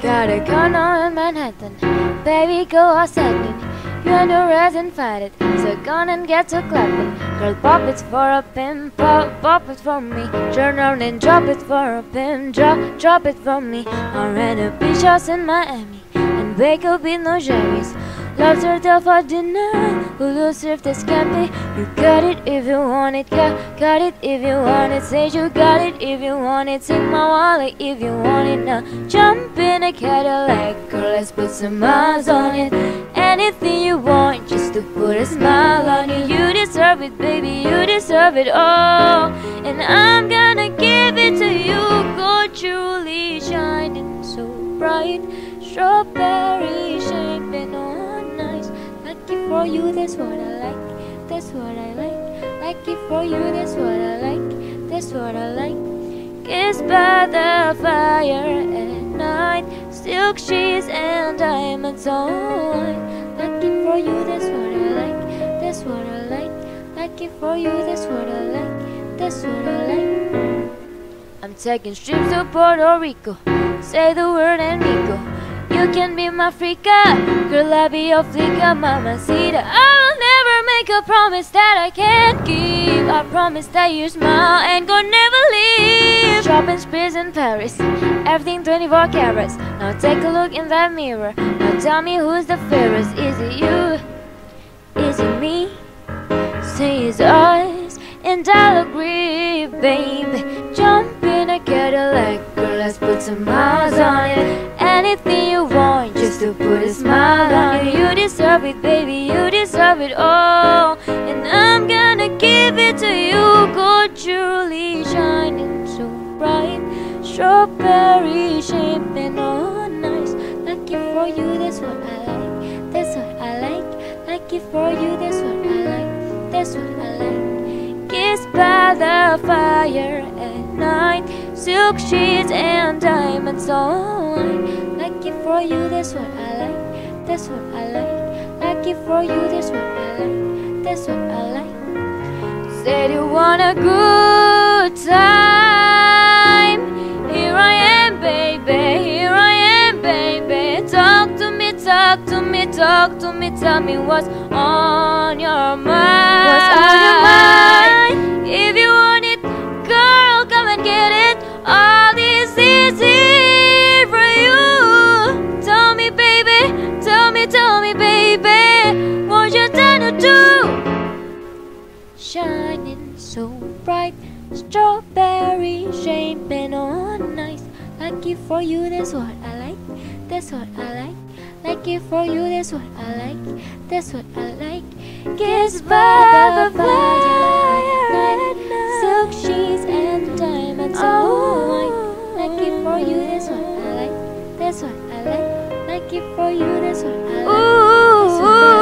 got a corner in Manhattan. Baby, go outside me. You and the rest and fight it. So gone and get to clapping. Girl, pop it for a pimp, pop, pop it for me. Turn around and drop it for a pimp, drop, drop it for me. I ran a beach house in Miami and wake up in no Jerry's. Loves her till for dinner. Who lose if this be? You got it if you want it. Got, got it if you want it. Say you got it if you want it. Take my wallet if you want it now. Jump in a Cadillac, girl. Let's put some miles on it. Anything you want, just to put a smile on you. You deserve it, baby. You deserve it all. And I'm gonna give it to you. Gold jewelry shining so bright. Strawberry for you, that's what I like. That's what I like. Like it for you, that's what I like. That's what I like. Kissed by the fire at night. Silk sheets and diamonds on. Like it for you, that's what I like. That's what I like. Like it for you, that's what I like. That's what I like. I'm taking trips to Puerto Rico. Say the word and we go. You can be my freaka, girl. I'll be your flica, mamacita. I will never make a promise that I can't keep. I promise that you smile and go never leave. Shopping sprees in Paris, everything 24 carats. Now take a look in that mirror. Now tell me who's the fairest. Is it you? Is it me? Say his eyes, and I'll agree, baby. Jump in a Cadillac, girl, let's put some miles on it. Anything you want, just to put a smile on it. You deserve it, baby, you deserve it all. And I'm gonna give it to you. Gold jewelry shining so bright. Strawberry shaping all nice. Lucky for you, that's what I like. That's what I like. Lucky for you, that's what I like. That's what I like. Kissed by the fire at night. Silk sheets and diamonds on. For you, that's what I like. That's what I like. Lucky for you, that's what I like. That's what I like. Said you want a good time. Here I am, baby. Here I am, baby. Talk to me, talk to me, talk to me. Tell me what's on your mind. So bright. Strawberry shaping on nice. Lucky for you, that's what I like. That's what I like. Lucky for you, that's what I like. That's what I like. Kissed by the fire at night. Silk sheets and diamonds all white. Lucky for you, that's what I like. That's what I like. Lucky for you, that's what I like. That's what I